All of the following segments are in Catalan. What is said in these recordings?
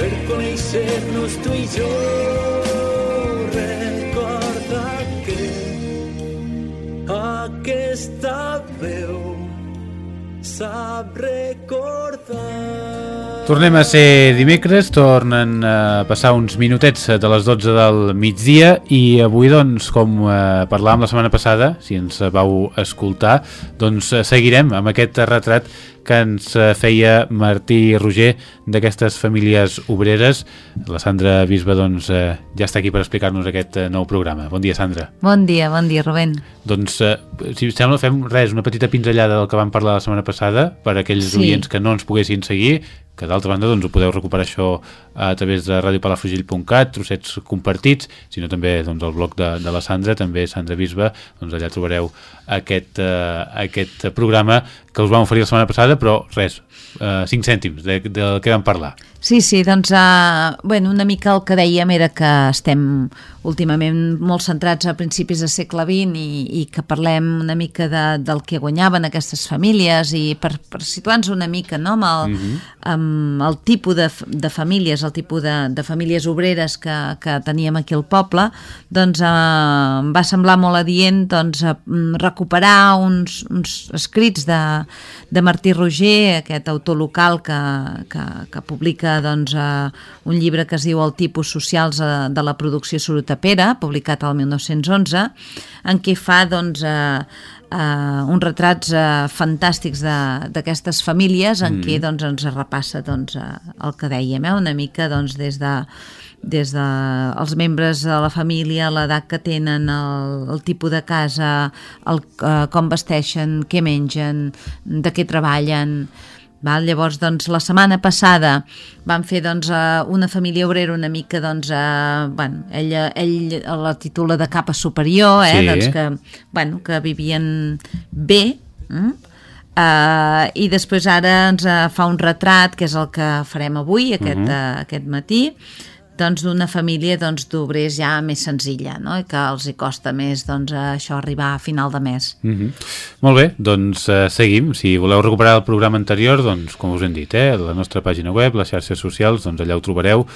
per conèixer-nos tu i jo. Recorda que aquesta veu sap recordar. Tornem a ser dimecres, tornen a passar uns minutets de les 12 del migdia i avui, doncs, com eh, parlàvem la setmana passada, si ens vau escoltar, doncs eh, seguirem amb aquest retrat que ens eh, feia Martí Roger d'aquestes famílies obreres. La Sandra Bisba doncs, eh, ja està aquí per explicar-nos aquest eh, nou programa. Bon dia, Sandra. Bon dia, bon dia, Rubén. Doncs, si us sembla, fem res, una petita pinzellada del que vam parlar la setmana passada per aquells Sí. oients que no ens poguessin seguir, que d'altra banda doncs, ho podeu recuperar això a través de radiopalafrugell.cat, trossets compartits, sinó també doncs, el blog de, de la Sandra, també Sandra Bisba, doncs allà trobareu aquest, eh, aquest programa que us vam oferir la setmana passada, però res, eh, 5 cèntims de, del que vam parlar. Sí, sí, doncs uh, bueno, una mica el que dèiem era que estem últimament molt centrats a principis del segle XX i, i que parlem una mica de, del que guanyaven aquestes famílies i per, per situar-nos una mica no, amb, el, amb el tipus de, de famílies, el tipus de, de famílies obreres que, que teníem aquí al poble, doncs uh, em va semblar molt adient doncs, uh, recuperar uns, uns escrits de, de Martí Roger, aquest autor local que, que, que publica doncs, uh, un llibre que es diu El tipus socials uh, de la producció sorotapera, publicat al 1911, en què fa doncs, uh, uns retrats uh, fantàstics de- d'aquestes famílies en què doncs, ens repassa doncs, el que dèiem, eh? una mica doncs, des de des de els membres de la família, l'edat que tenen, el, el tipus de casa, el, eh, com vesteixen, què mengen, de què treballen... Val? Llavors, doncs, la setmana passada vam fer doncs, eh, una família obrera una mica, doncs, eh, bueno, ell, ell la titula de capa superior, eh, Sí. doncs que, bueno, que vivien bé, mm? Uh, i després ara ens uh, fa un retrat que és el que farem avui aquest, uh aquest matí doncs d'una família doncs, d'obrers ja més senzilla no? i que els hi costa més doncs, això arribar a final de mes Mm -hmm. Molt bé, doncs eh, seguim. Si voleu recuperar el programa anterior, doncs, com us hem dit, eh, la nostra pàgina web, les xarxes socials, doncs allà ho trobareu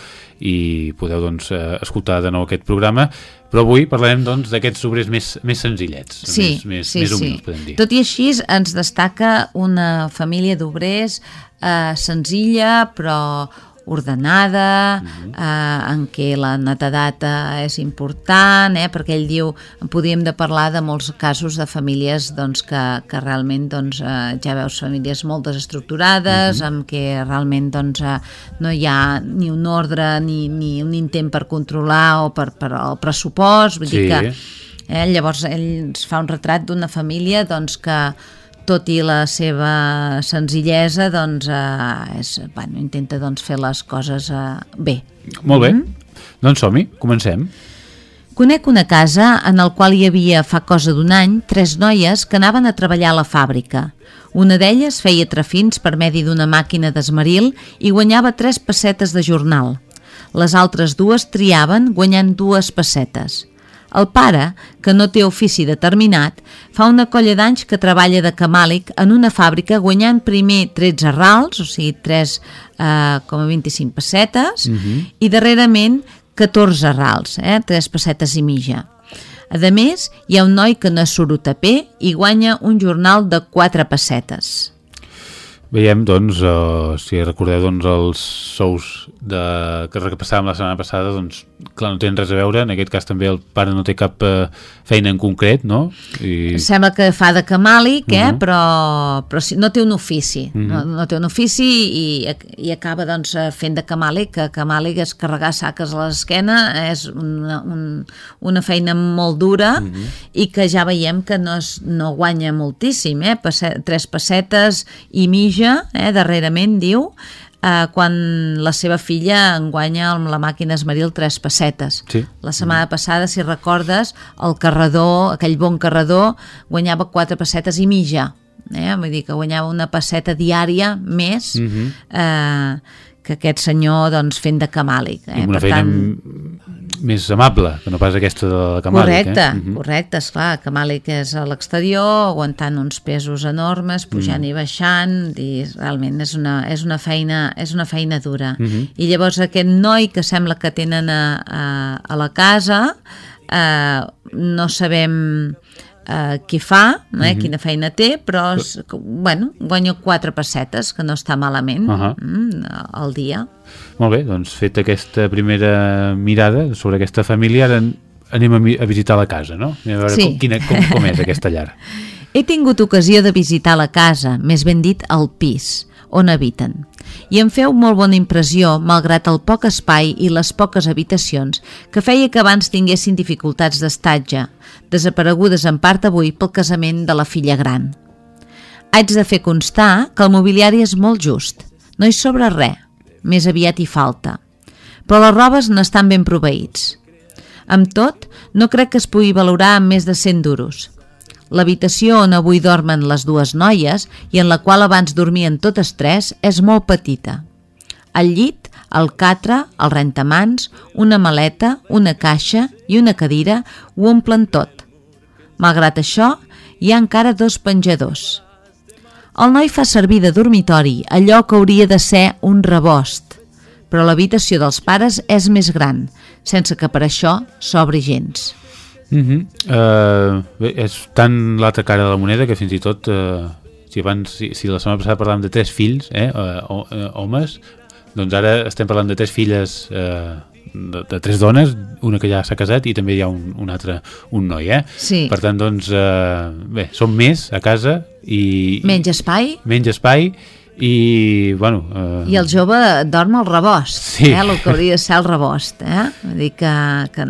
i podeu doncs, eh, escoltar de nou aquest programa. Però avui parlarem doncs, d'aquests obrers més, més senzillets, sí, més, més, sí, més sí. humils, podem dir. Tot i així ens destaca una família d'obrers eh, senzilla però ordenada, eh, en què la netedat és important, eh, perquè ell diu, podíem de parlar de molts casos de famílies doncs, que, que realment doncs, eh, ja veus famílies molt desestructurades, amb què realment doncs, eh, no hi ha ni un ordre ni, ni un intent per controlar o per, per el pressupost, vull Sí. dir que Eh, llavors ell ens fa un retrat d'una família doncs, que tot i la seva senzillesa doncs, eh, és, bueno, intenta doncs, fer les coses eh, bé. Molt bé, doncs som-hi, comencem. Conec una casa en el qual hi havia fa cosa d'un any tres noies que anaven a treballar a la fàbrica. Una d'elles feia trafins per medi d'una màquina d'esmeril i guanyava tres pessetes de jornal. Les altres dues triaven guanyant dues pessetes. El pare, que no té ofici determinat, fa una colla d'anys que treballa de camàlic en una fàbrica guanyant primer 13 rals, o sigui 3,25 pessetes, i darrerament 14 rals, eh, 3 pessetes i mitja. A més, hi ha un noi que no és sorotaper i guanya un jornal de 4 pessetes. Veiem, doncs, eh, si recordeu doncs, els sous de, que repassàvem la setmana passada, doncs, clar, no tenen res a veure. En aquest cas també el pare no té cap eh, feina en concret, no? I... Sembla que fa de camàlic, eh? Mhm. però, però sí, no té un ofici. no, no té un ofici i, i acaba doncs, eh, fent de camàlic, que camàlic és carregar saques a l'esquena, és una, un, una feina molt dura i que ja veiem que no, es, no guanya moltíssim, eh? Passe, tres pessetes i mitja, eh? darrerament diu, eh, quan la seva filla en guanya amb la màquina esmeril 3 pessetes. Sí. La setmana passada, si recordes, el carredor, aquell bon carredor, guanyava 4 pessetes i mitja. Eh? Vull dir que guanyava una pesseta diària més Mhm. eh, que aquest senyor doncs, fent de camàlic. Eh? una feina m- més amable, que no pas aquesta de la camàlic. Correcte, eh? Mhm. correcte, esclar, Camàlic és a l'exterior, aguantant uns pesos enormes, pujant Mm. i baixant, i realment és una, és una, feina, és una feina dura. Mhm. I llavors aquest noi que sembla que tenen a, a, a la casa, eh, no sabem eh, què fa, eh, Mhm. quina feina té, però és, bueno, guanya quatre pessetes, que no està malament Ahà. mm, al dia. Molt bé, doncs fet aquesta primera mirada sobre aquesta família, ara anem a, a visitar la casa, no? Anem a veure Sí. com, quina, com, com és aquesta llar. He tingut ocasió de visitar la casa, més ben dit el pis, on habiten. I em feu molt bona impressió, malgrat el poc espai i les poques habitacions, que feia que abans tinguessin dificultats d'estatge, desaparegudes en part avui pel casament de la filla gran. Haig de fer constar que el mobiliari és molt just. No hi sobra res, més aviat hi falta. Però les robes n'estan ben proveïts. Amb tot, no crec que es pugui valorar amb més de 100 duros. L'habitació on avui dormen les dues noies i en la qual abans dormien totes tres és molt petita. El llit, el catre, el rentamans, una maleta, una caixa i una cadira ho omplen tot. Malgrat això, hi ha encara dos penjadors. El noi fa servir de dormitori allò que hauria de ser un rebost, però l'habitació dels pares és més gran, sense que per això s'obri gens. Uh -huh. uh, bé, és tan l'altra cara de la moneda que fins i tot uh, si abans si, si la setmana passada parlàvem de tres fills eh, uh, uh, homes doncs ara estem parlant de tres filles uh, de, de tres dones, una que ja s'ha casat i també hi ha un, un altre, un noi eh? Sí. per tant doncs uh, bé, som més a casa i Menys espai menys espai i bueno uh, i el jove dorm al rebost, Sí. eh? el que hauria de ser el rebost. Eh? Vull dir que, que,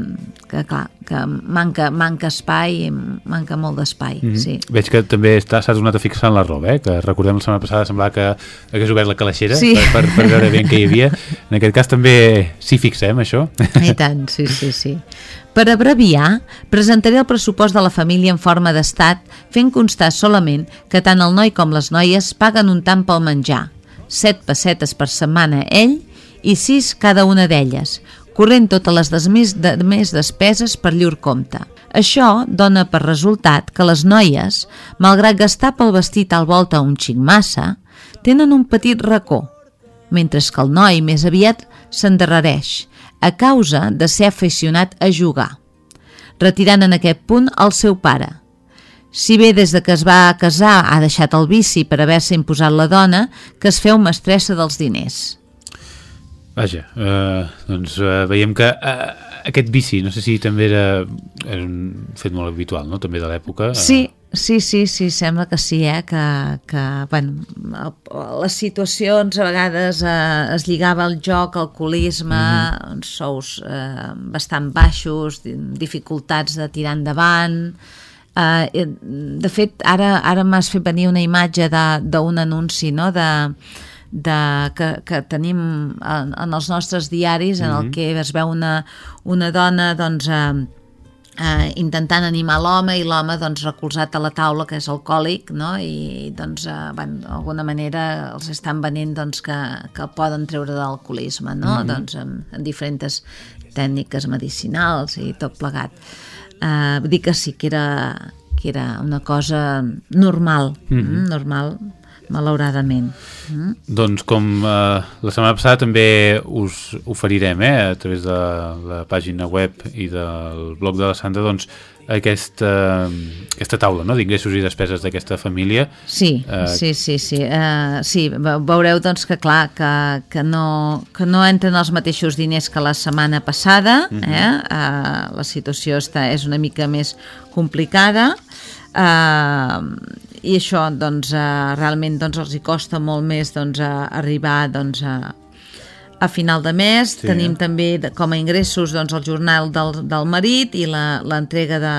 que, clar, que manca, manca espai, manca molt d'espai. Mhm. sí. Veig que també s'ha tornat a fixar en la roba, eh? que recordem la setmana passada semblava que hagués obert la calaixera Sí. per, per, per veure ben què hi havia. En aquest cas també s'hi fixem, això. I tant, sí, sí, sí. Per abreviar, presentaré el pressupost de la família en forma d'estat, fent constar solament que tant el noi com les noies paguen un tant pel menjar, 7 pessetes per setmana ell i 6 cada una d'elles, corrent totes les més, de, més despeses per llur compte. Això dona per resultat que les noies, malgrat gastar pel vestit al volta un xic massa, tenen un petit racó, mentre que el noi més aviat s'endarrereix, a causa de ser aficionat a jugar, retirant en aquest punt el seu pare. Si bé des de que es va casar ha deixat el vici per haver-se imposat la dona, que es feu mestressa dels diners. Vaja, eh, doncs eh, veiem que eh, aquest bici, no sé si també era, era un fet molt habitual, no?, també de l'època. eh, Sí, sí, sí, sí, sembla que sí, eh? que, que bueno, les situacions a vegades eh, es lligava al joc, alcoholisme, mm -hmm. sous eh, bastant baixos, di- dificultats de tirar endavant... Eh, de fet, ara, ara m'has fet venir una imatge de- d'un anunci, no?, de, de, que, que tenim en, en els nostres diaris en el que es veu una, una dona doncs, eh, eh, intentant animar l'home i l'home doncs, recolzat a la taula que és alcohòlic no? i doncs, eh, bueno, d'alguna manera els estan venent doncs, que, que poden treure de l'alcoholisme no? Mhm. doncs, amb, amb diferents tècniques medicinals i tot plegat eh, vull dir que sí que era, que era una cosa normal Mhm. mm, normal malauradament mm. Doncs com eh, la setmana passada també us oferirem eh, a través de la pàgina web i del blog de la Sandra doncs aquesta, aquesta taula no? d'ingressos i despeses d'aquesta família Sí, Eh, sí, sí, sí. Uh, sí, ve- veureu doncs que clar, que, que, no, que no entren els mateixos diners que la setmana passada, Mhm. eh? uh, la situació està, és una mica més complicada, uh, i això doncs, uh, realment doncs, els hi costa molt més doncs, uh, arribar doncs, a, a final de mes Sí. tenim també com a ingressos doncs, el jornal del, del marit i l'entrega de,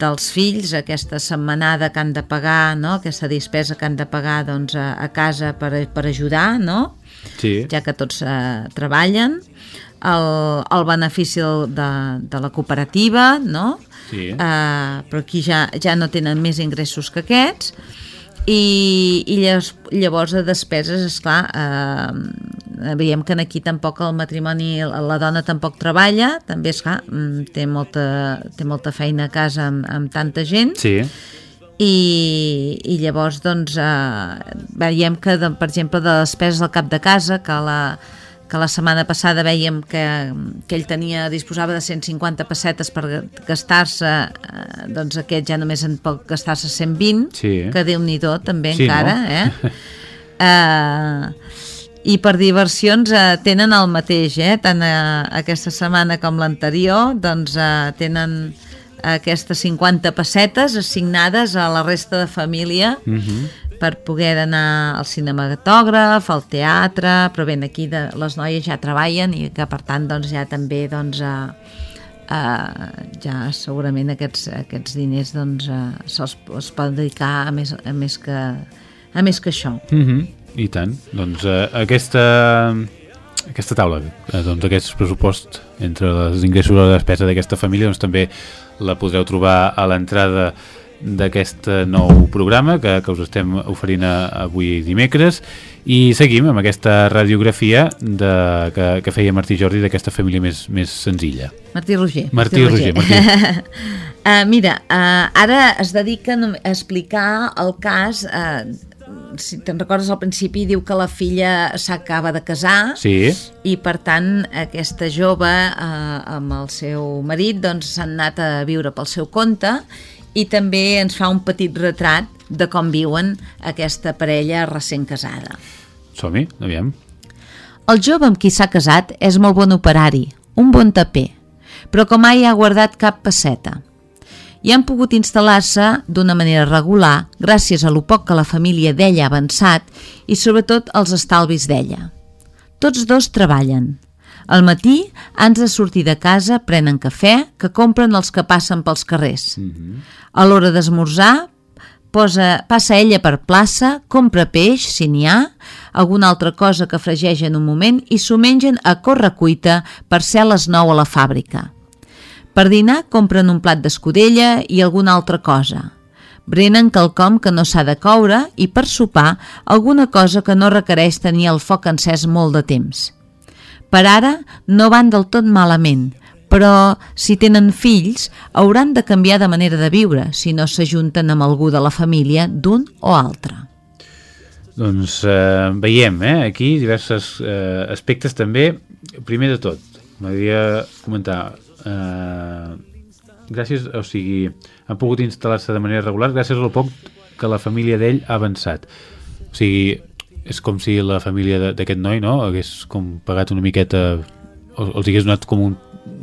dels fills, aquesta setmanada que han de pagar, no? aquesta despesa que han de pagar doncs, a, a casa per, per ajudar, no? Sí. ja que tots eh, treballen, el, el benefici de, de la cooperativa, no? Sí. Eh, però aquí ja, ja no tenen més ingressos que aquests, i, i llavors, llavors de despeses, esclar, eh, veiem que aquí tampoc el matrimoni, la, dona tampoc treballa, també, esclar, mm, té molta, té molta feina a casa amb, amb tanta gent, Sí. i, i llavors doncs eh, veiem que de, per exemple de despeses al cap de casa que la, que la setmana passada veiem que, que ell tenia disposava de 150 pessetes per gastar-se eh, doncs aquest ja només en pot gastar-se 120 Sí. que déu-n'hi-do també Sí, encara no? eh? eh, i per diversions eh, tenen el mateix eh? tant eh, aquesta setmana com l'anterior doncs eh, tenen aquestes 50 pessetes assignades a la resta de família Mhm. Per poder anar al cinematògraf, al teatre, però bé, aquí de, les noies ja treballen i que per tant doncs, ja també doncs, eh, eh, ja segurament aquests, aquests diners doncs, eh, se'ls es poden dedicar a més, a més, que, a més que això. Mm -hmm. I tant. Doncs eh, aquesta, aquesta taula, doncs aquest pressupost entre els ingressos i la despesa d'aquesta família, doncs també la podreu trobar a l'entrada d'aquest nou programa que, que us estem oferint avui dimecres i seguim amb aquesta radiografia de, que, que feia Martí Jordi d'aquesta família més, més senzilla. Martí Roger. Martí Roger, Martí. uh, mira, uh, ara es dedica a explicar el cas... Uh, si te'n recordes al principi diu que la filla s'acaba de casar Sí, i per tant aquesta jove eh, amb el seu marit doncs s'han anat a viure pel seu compte i també ens fa un petit retrat de com viuen aquesta parella recent casada. som-hi, aviam. El jove amb qui s'ha casat és molt bon operari, un bon taper, però com mai ha guardat cap passeta. I han pogut instal·lar-se d'una manera regular gràcies a lo poc que la família d'ella ha avançat i sobretot als estalvis d'ella. Tots dos treballen. Al matí, abans de sortir de casa, prenen cafè que compren els que passen pels carrers. A l'hora d'esmorzar, posa, passa ella per plaça, compra peix, si n'hi ha, alguna altra cosa que fregeix en un moment i s'ho mengen a correcuita per ser a les 9 a la fàbrica. Per dinar compren un plat d'escudella i alguna altra cosa. Brenen quelcom que no s'ha de coure i per sopar alguna cosa que no requereix tenir el foc encès molt de temps. Per ara no van del tot malament, però si tenen fills hauran de canviar de manera de viure si no s'ajunten amb algú de la família d'un o altre. Doncs eh, veiem eh, aquí diversos eh, aspectes també. Primer de tot, m'agradaria comentar... Eh, gràcies, o sigui, han pogut instal·lar-se de manera regular gràcies al poc que la família d'ell ha avançat. O sigui, és com si la família d'aquest noi no, hagués com pagat una miqueta o els hagués donat com un,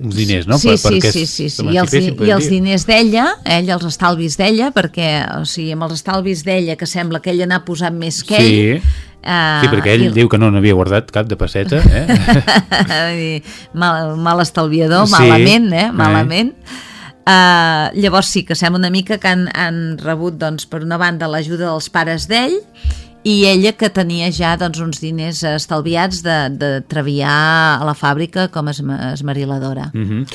uns diners, no? Sí, Per- sí, perquè sí, sí, sí. I els, i els diners d'ella, ella, els estalvis d'ella, perquè, o sigui, amb els estalvis d'ella, que sembla que ella n'ha posat més que ell... Sí, eh, sí, perquè ell i- diu que no n'havia guardat cap de passeta, eh? mal, mal estalviador, Sí. malament, eh? Eh. Malament. Uh, llavors sí que sembla una mica que han, han rebut doncs, per una banda l'ajuda dels pares d'ell i ella que tenia ja doncs, uns diners estalviats de, de treballar a la fàbrica com a esma- esmeriladora. Mm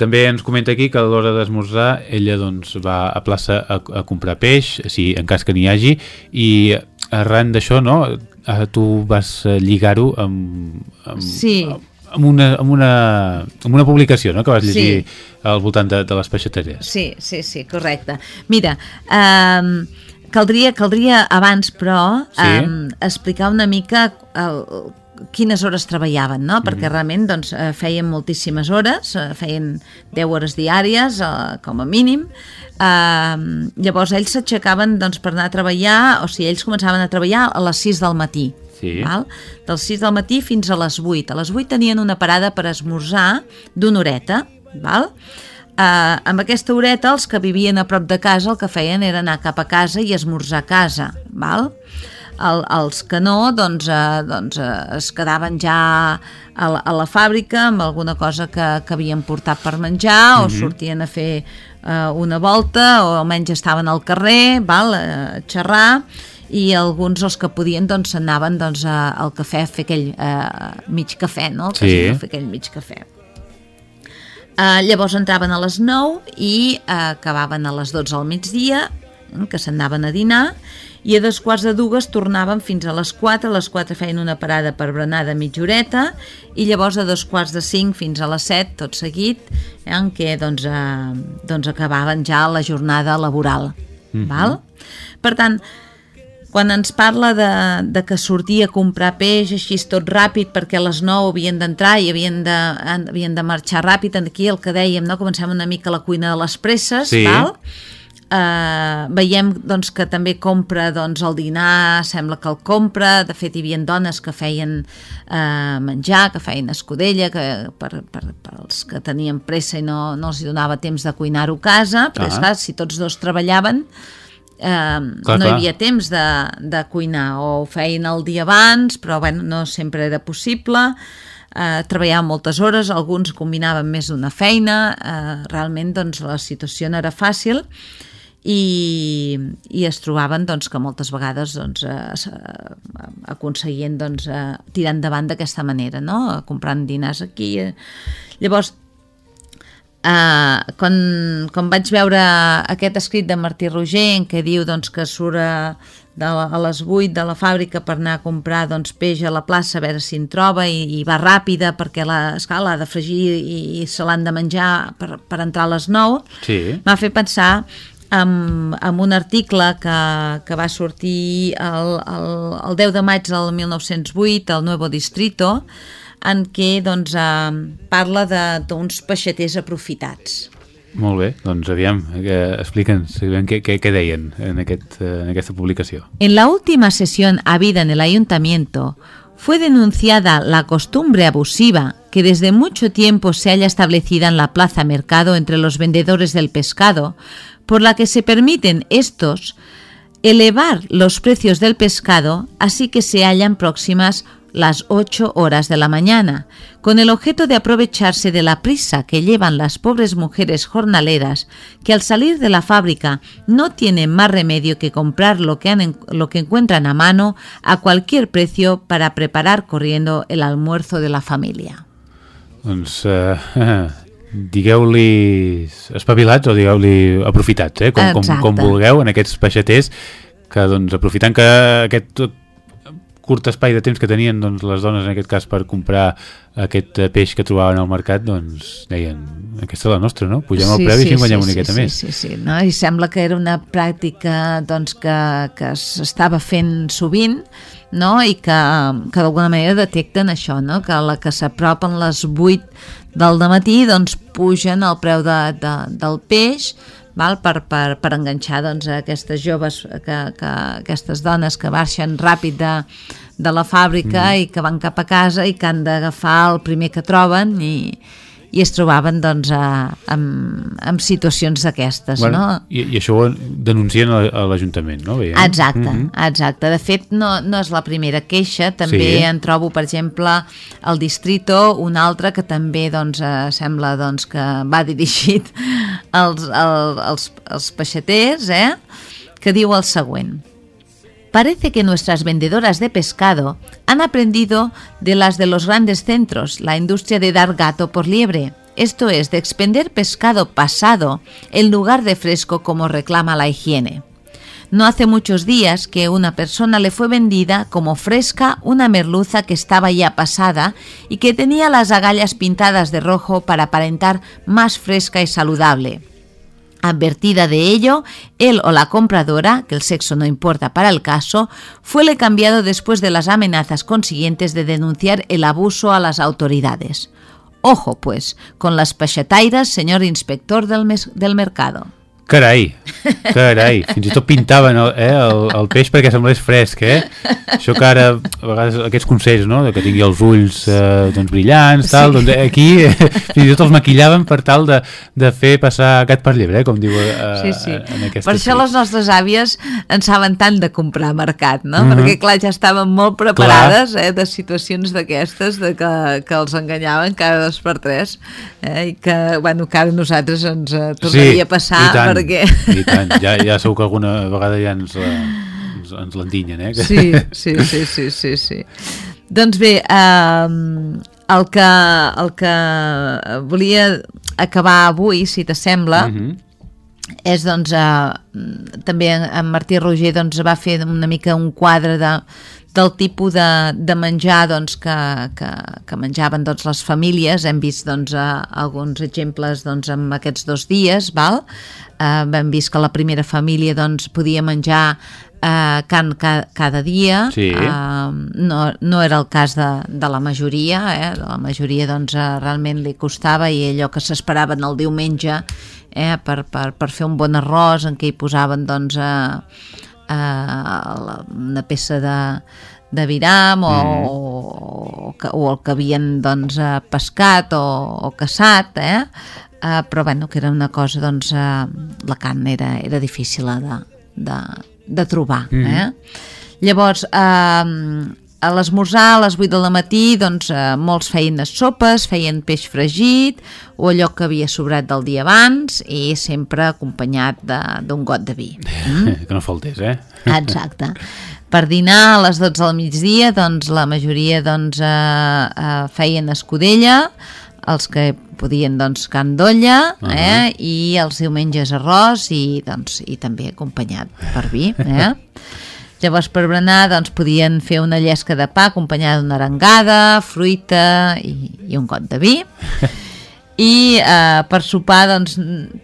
També ens comenta aquí que a l'hora d'esmorzar ella doncs, va a plaça a, a comprar peix, si en cas que n'hi hagi, i arran d'això, no, eh, tu vas eh, lligar-ho amb, amb, Sí. amb, una, amb, una, amb una publicació no, que vas llegir Sí. al voltant de, de les peixateries. Sí, sí, sí, correcte. Mira, um, caldria, caldria abans, però, Sí. um, explicar una mica el, quines hores treballaven, no? Perquè realment doncs, eh, feien moltíssimes hores, eh, feien 10 hores diàries, eh, com a mínim. Uh, llavors ells s'aixecaven doncs, per anar a treballar, o sigui, ells començaven a treballar a les 6 del matí. Sí. Val? Dels 6 del matí fins a les 8. A les 8 tenien una parada per esmorzar d'una horeta. Val? Uh, amb aquesta horeta, els que vivien a prop de casa el que feien era anar cap a casa i esmorzar a casa. Val? El, els que no, doncs, eh, doncs eh, es quedaven ja a la, a la fàbrica amb alguna cosa que, que havien portat per menjar o sortien a fer eh, una volta o almenys estaven al carrer val, a xerrar i alguns els que podien doncs anaven doncs, a, al cafè a fer aquell eh, mig cafè, no? El Sí. a fer aquell mig cafè. Uh, llavors entraven a les 9 i uh, acabaven a les 12 al migdia, mm, que s'anaven a dinar, i a dos quarts de dues tornaven fins a les 4, a les 4 feien una parada per berenar de mitja horeta, i llavors a dos quarts de 5 fins a les 7, tot seguit, eh, en què doncs, uh, doncs acabaven ja la jornada laboral. Mm -hmm. val? Per tant, quan ens parla de, de que sortia a comprar peix així tot ràpid perquè a les 9 havien d'entrar i havien de, havien de marxar ràpid, aquí el que dèiem, no? comencem una mica la cuina de les presses, Sí. val? Uh, veiem doncs, que també compra doncs, el dinar, sembla que el compra, de fet hi havia dones que feien uh, menjar, que feien escudella, que per, per, per els que tenien pressa i no, no els donava temps de cuinar-ho a casa, però Ah. és clar, si tots dos treballaven, eh, Clar, no clar. hi havia temps de, de cuinar o ho feien el dia abans però bueno, no sempre era possible eh, treballaven moltes hores alguns combinaven més d'una feina eh, realment doncs, la situació no era fàcil i, i es trobaven doncs, que moltes vegades doncs, eh, eh, aconseguien doncs, eh, tirar endavant d'aquesta manera no? comprant dinars aquí eh. llavors Uh, quan, quan vaig veure aquest escrit de Martí Roger en què diu doncs, que surt a, de la, a les 8 de la fàbrica per anar a comprar doncs, peix a la plaça a veure si en troba i, i va ràpida perquè la- esclar, l'ha de fregir i, i se l'han de menjar per, per entrar a les 9 Sí. m'ha fet pensar en, en un article que, que va sortir el, el, el 10 de maig del 1908 al Nuevo Distrito en què doncs, eh, parla de- d'uns peixaters aprofitats. Molt bé, doncs aviam, eh, explica'ns què, què, què deien en, aquest, eh, en aquesta publicació. En la última sesión habida en el ayuntamiento fue denunciada la costumbre abusiva que desde mucho tiempo se haya establecida en la plaza mercado entre los vendedores del pescado, por la que se permiten estos elevar los precios del pescado así que se hallan próximas las 8 horas de la mañana, con el objeto de aprovecharse de la prisa que llevan las pobres mujeres jornaleras que al salir de la fábrica no tienen más remedio que comprar lo que, han lo que encuentran a mano a cualquier precio para preparar corriendo el almuerzo de la familia. Doncs eh, digueu-li espavilats o digueu-li aprofitats, eh? com, com, com vulgueu, en aquests peixaters que doncs, aprofitant que aquest curt espai de temps que tenien doncs, les dones en aquest cas per comprar aquest eh, peix que trobaven al mercat doncs deien, aquesta és la nostra no? pugem el preu i així guanyem una miqueta sí, més Sí, sí, no? i sembla que era una pràctica doncs, que, que s'estava fent sovint no? i que, que d'alguna manera detecten això, no? que la que s'apropen les 8 del matí doncs pugen el preu de, de, del peix val? Per, per, per enganxar doncs, a aquestes joves, que, que, aquestes dones que baixen ràpid de, de la fàbrica Mm. i que van cap a casa i que han d'agafar el primer que troben i, i es trobaven doncs, a, amb, amb situacions d'aquestes, bueno, no? i, i això ho denuncien a, l'Ajuntament no? Veiem? Exacte, Mhm. exacte. De fet, no, no és la primera queixa. També Sí. en trobo, per exemple, al Distrito, un altre que també doncs, eh, sembla doncs, que va dirigit als, als, als, als peixaters, eh? que diu el següent. Parece que nuestras vendedoras de pescado han aprendido de las de los grandes centros la industria de dar gato por liebre, esto es, de expender pescado pasado en lugar de fresco como reclama la higiene. No hace muchos días que una persona le fue vendida como fresca una merluza que estaba ya pasada y que tenía las agallas pintadas de rojo para aparentar más fresca y saludable. Advertida de ello, él o la compradora, que el sexo no importa para el caso, fuele cambiado después de las amenazas consiguientes de denunciar el abuso a las autoridades. Ojo, pues, con las peixatairas, señor inspector del, del mercado. Carai, carai, fins i tot pintaven el, eh, el, el peix perquè semblés fresc, eh? Això que ara, a vegades, aquests consells, no?, de que tingui els ulls eh, doncs, brillants, tal, Sí. doncs eh, aquí eh, fins i tot els maquillaven per tal de, de fer passar gat per llebre, eh, com diu eh, Sí, sí. en aquesta Per això les nostres àvies en saben tant de comprar a mercat, no? Mhm. Perquè, clar, ja estaven molt preparades eh, de situacions d'aquestes, de que, que els enganyaven cada dos per tres, eh, i que, bueno, que ara nosaltres ens eh, tornaria a passar, tant, perquè... i tant. Ja, ja segur que alguna vegada ja ens, ens ens, ens l'endinyen, eh? Sí, sí, sí, sí, sí, sí. Doncs bé, eh, el, que, el que volia acabar avui, si t'assembla, Uh -huh. és doncs eh, també en Martí Roger doncs, va fer una mica un quadre de, del tipus de, de menjar doncs, que, que, que menjaven doncs, les famílies hem vist doncs, eh, alguns exemples doncs, en aquests dos dies val? Eh, hem vist que la primera família doncs, podia menjar eh, carn ca, cada dia Sí. eh, no, no era el cas de, de la majoria eh? de la majoria doncs, eh, realment li costava i allò que s'esperaven el diumenge eh? per, per, per fer un bon arròs en què hi posaven doncs, eh, eh, una peça de, de viram o, Mm. o, o, o el que havien doncs, eh, pescat o, o caçat eh? Eh, però bueno, que era una cosa doncs, eh, la carn era, era difícil de, de, de trobar Mhm. eh? llavors eh, a l'esmorzar a les 8 del matí doncs, eh, molts feien sopes, feien peix fregit o allò que havia sobrat del dia abans i sempre acompanyat d'un got de vi Mm? Que no faltés, eh? Exacte. Per dinar a les 12 del migdia, doncs la majoria doncs, eh, eh, feien escudella, els que podien doncs carn d'olla Uh-huh. eh, i els diumenges arròs i, doncs, i també acompanyat per vi. Eh? Llavors per berenar doncs, podien fer una llesca de pa acompanyada d'una arengada, fruita i, i un got de vi i eh, per sopar doncs,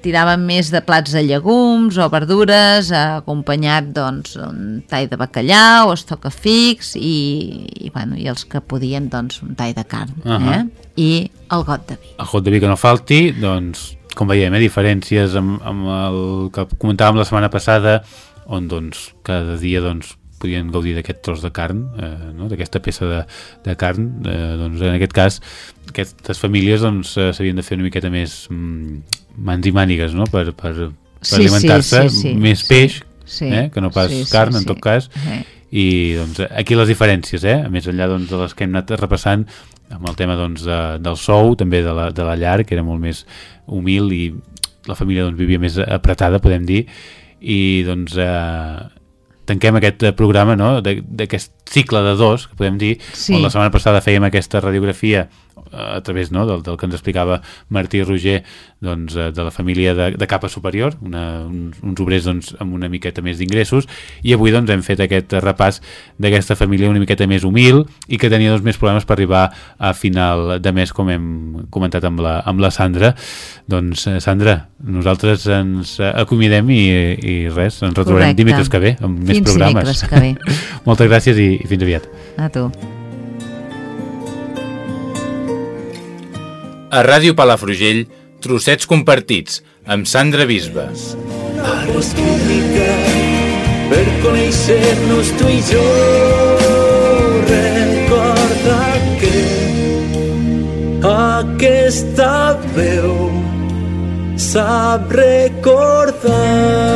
tiraven més de plats de llegums o verdures eh, acompanyat doncs, un tall de bacallà o estocafix i, i, bueno, i els que podien doncs, un tall de carn Ahà. eh? i el got de vi El hot de vi que no falti, doncs, com veiem, eh, diferències amb, amb el que comentàvem la setmana passada, on doncs, cada dia doncs, podien gaudir d'aquest tros de carn, eh, no? d'aquesta peça de, de carn, eh, doncs en aquest cas aquestes famílies doncs, eh, s'havien de fer una miqueta més mm, mans i mànigues no? per, per, per Sí, alimentar-se, sí, sí, sí, més sí, peix, sí, eh? que no pas sí, sí, carn en sí. tot cas, Eh. i doncs, aquí les diferències, eh? a més enllà doncs, de les que hem anat repassant amb el tema doncs, de, del sou, també de la, de la llar, que era molt més humil i la família doncs, vivia més apretada, podem dir, i doncs eh, tanquem aquest eh, programa no? de- d'aquest cicle de dos, que podem dir, Sí. on la setmana passada fèiem aquesta radiografia a través no, del, del que ens explicava Martí Roger doncs, eh, de la família de, de capa superior, una, uns, uns obrers doncs, amb una miqueta més d'ingressos i avui doncs, hem fet aquest repàs d'aquesta família una miqueta més humil i que tenia doncs, més problemes per arribar a final de mes com hem comentat amb la, amb la Sandra doncs eh, Sandra, nosaltres ens acomiadem i, i res, ens retrobarem Correcte. dimecres que ve amb més Fins programes dimecres que ve. moltes gràcies i, i fins aviat a tu A Ràdio Palafrugell, trossets compartits, amb Sandra Bisba. Per conèixer-nos tu i jo. Recorda que aquesta veu sap recordar